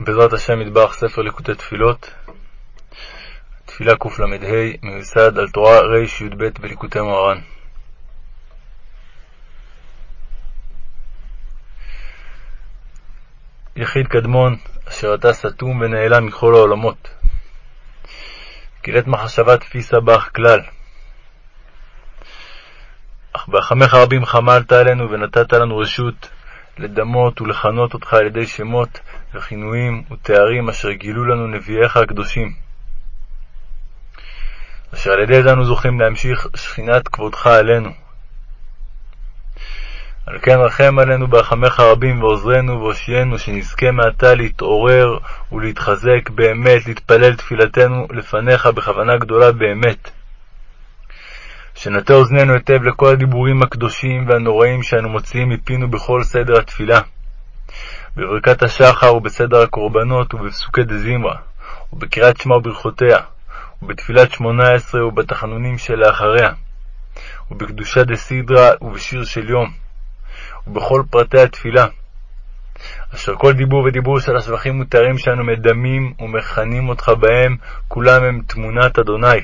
בעזרת השם מטבח ספר ליקוטי תפילות, תפילה קל"ה, מיוסד על תורה רי"ב בליקוטי מוהר"ן. יחיד קדמון, אשר אתה סתום ונעלם מכל העולמות. קילט מחשבה תפיסה בך כלל. אך בהחמך רבים חמלת עלינו ונתת לנו רשות לדמות ולכנות אותך על ידי שמות וכינויים ותארים אשר גילו לנו נביאיך הקדושים, אשר על ידי זה אנו זוכים להמשיך שכינת כבודך עלינו. על כן רחם עלינו ברחמך הרבים ועוזרנו והושיענו, שנזכה מעתה להתעורר ולהתחזק באמת, להתפלל תפילתנו לפניך בכוונה גדולה באמת. שנטה אוזנינו היטב לכל הדיבורים הקדושים והנוראים שאנו מוציאים מפינו בכל סדר התפילה, בברכת השחר ובסדר הקורבנות ובפסוקי דזמרה, ובקריאת שמע וברכותיה, ובתפילת שמונה עשרה ובתחנונים שלאחריה, ובקדושה דסידרה ובשיר של יום, ובכל פרטי התפילה, אשר כל דיבור ודיבור של השבחים ותארים שאנו מדמים ומכנים אותך בהם, כולם הם תמונת אדוני.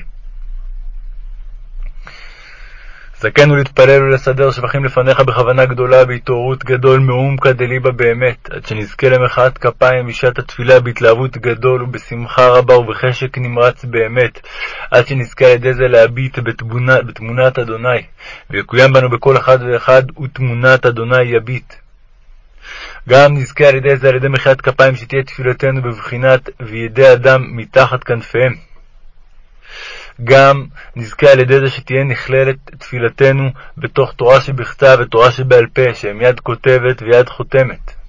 זכנו להתפלל ולסדר שבחים לפניך בכוונה גדולה, בהתעוררות גדול מעומקא דליבה באמת, עד שנזכה למחאת כפיים בשעת התפילה בהתלהבות גדול ובשמחה רבה ובחשק נמרץ באמת, עד שנזכה על ידי זה להביט בתמונה, בתמונת אדוני, ויקוים בנו בכל אחד ואחד ותמונת אדוני יביט. גם נזכה על ידי זה, על ידי מחיאת כפיים, שתהיה תפילתנו בבחינת וידי אדם מתחת כנפיהם. גם נזכה על ידי זה שתהיה נכללת תפילתנו בתוך תורה שבכתב ותורה שבעל פה, שהם יד כותבת ויד חותמת.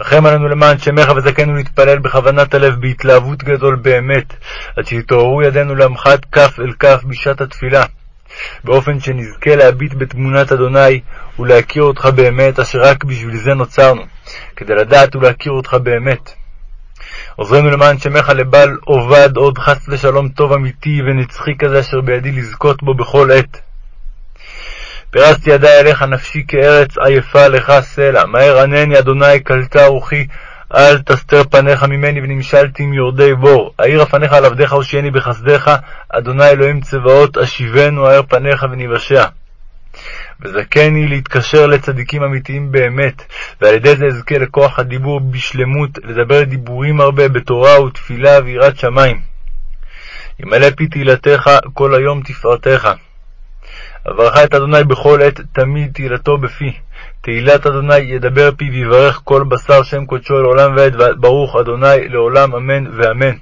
רחם עלינו למען שמך וזכנו להתפלל בכוונת הלב בהתלהבות גדול באמת, עד שיתעוררו ידינו להמחת כף אל כף בשעת התפילה, באופן שנזכה להביט בתמונת אדוני ולהכיר אותך באמת, אשר רק בשביל זה נוצרנו, כדי לדעת ולהכיר אותך באמת. עוזרנו למען שמך לבל אובד עוד חס ושלום טוב אמיתי ונצחי כזה אשר בידי לזכות בו בכל עת. פרסתי ידי אליך נפשי כארץ עייפה לך סלע, מהר ענני אדוני קלטה רוחי, אל תסתר פניך ממני ונמשלתי מיורדי בור. האיר הפניך על עבדיך הושיעני בחסדיך, אדוני אלוהים צבאות, אשיבנו האר פניך וניוושע. וזכני להתקשר לצדיקים אמיתיים באמת, ועל ידי זה אזכה לכוח הדיבור בשלמות, לדבר דיבורים הרבה בתורה ותפילה ויראת שמיים. ימלא פי תהילתך כל היום תפארתך. אברך את אדוני בכל עת, תמיד תהילתו בפי. תהילת אדוני ידבר פי ויברך כל בשר שם קודשו לעולם ועד, ברוך אדוני לעולם אמן ואמן.